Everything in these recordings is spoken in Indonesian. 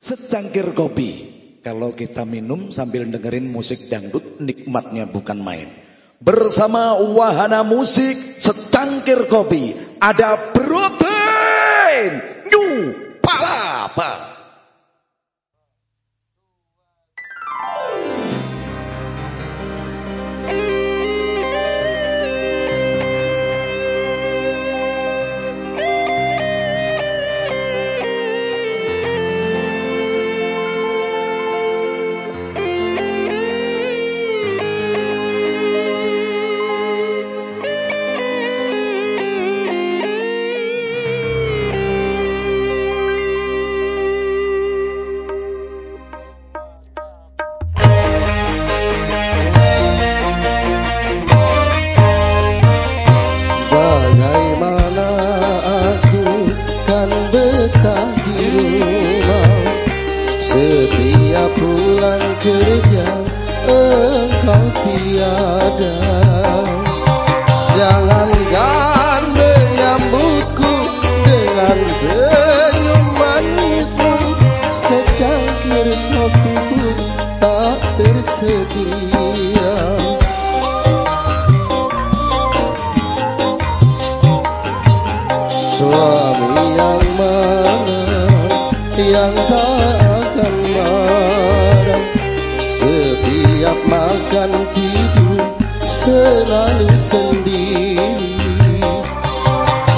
secangkir kopi. Kalau kita minum sambil dengerin musik dangdut, nikmatnya bukan main. Bersama wahana musik, secangkir kopi. Ada Broben, New Palapa. Kau tiada. Jangan Jangankan menyambutku dengan senyum manismu. Secangkir kopi pun tak tersedia. Suami yang mana yang tak setiap makan tidur selalu sendiri.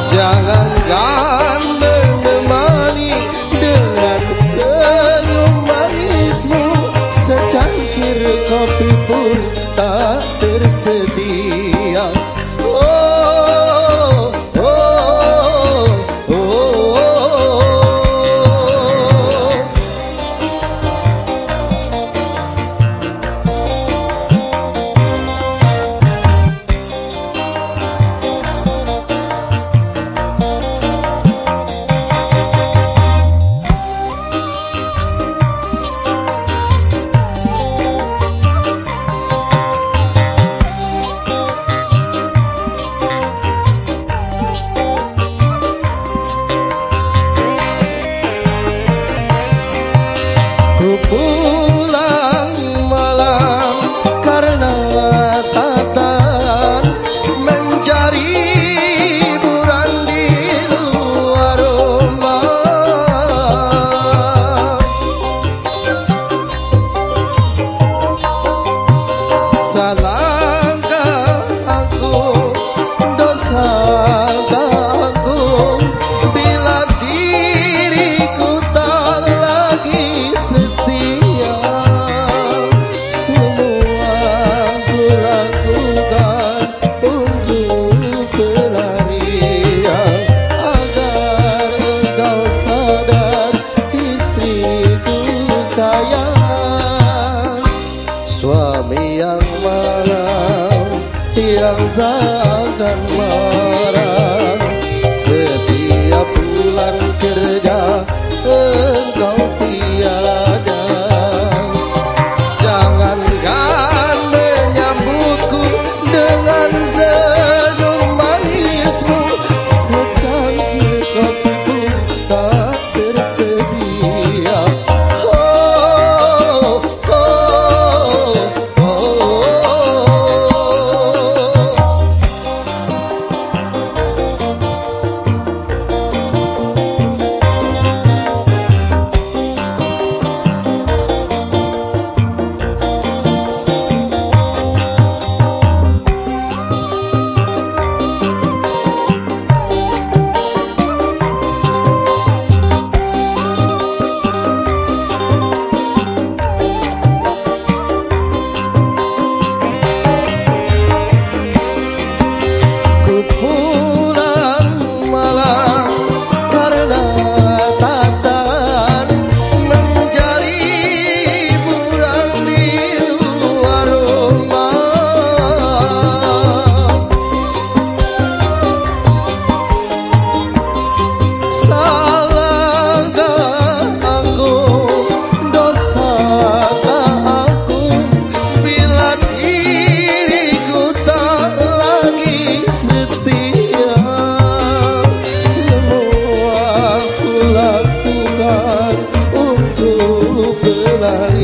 Jangankan menemani dengan senyum manismu Secangkir kopi pun tak tersedia. Oh. the la